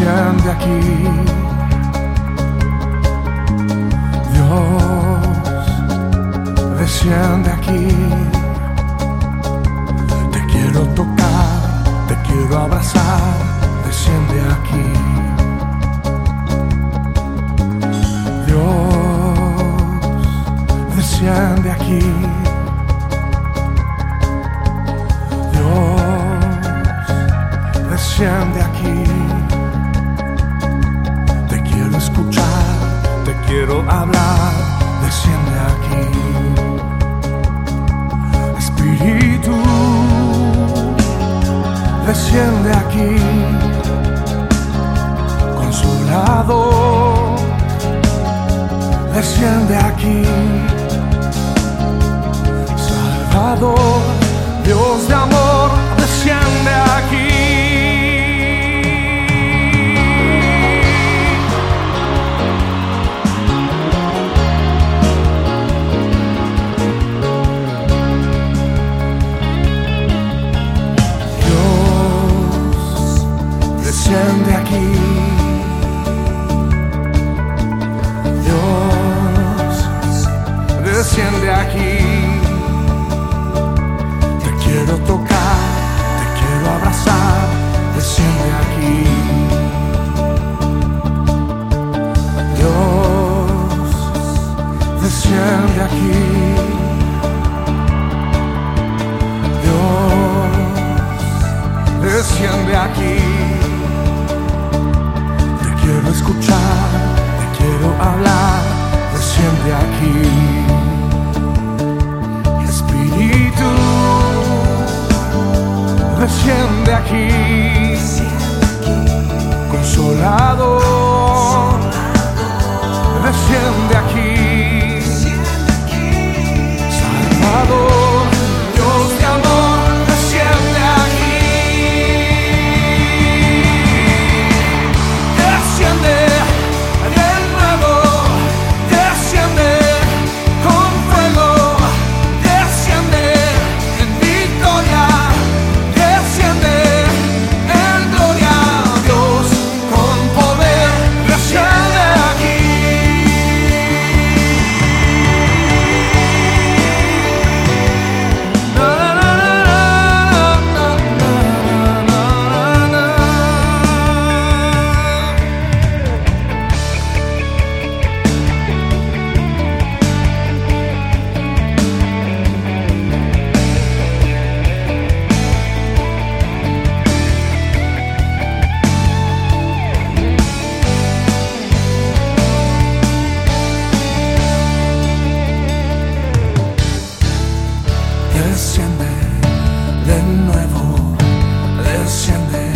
desciende aquí. Dios, desciende aquí. Te quiero tocar, te quiero abrazar, desciende aquí. Dios, desciende aquí. Dios, desciende aquí. Hablar, desciende aquí. Espíritu, desciende aquí. Consolador, desciende aquí. Aquí. Te quiero tocar, te quiero abrazar, desciende aquí. Dios, desciende aquí. Dios, desciende aquí. Te quiero escuchar, te quiero hablar, desciende aquí. Desciende aquí. Consolador, desciende de nuevo, desciende.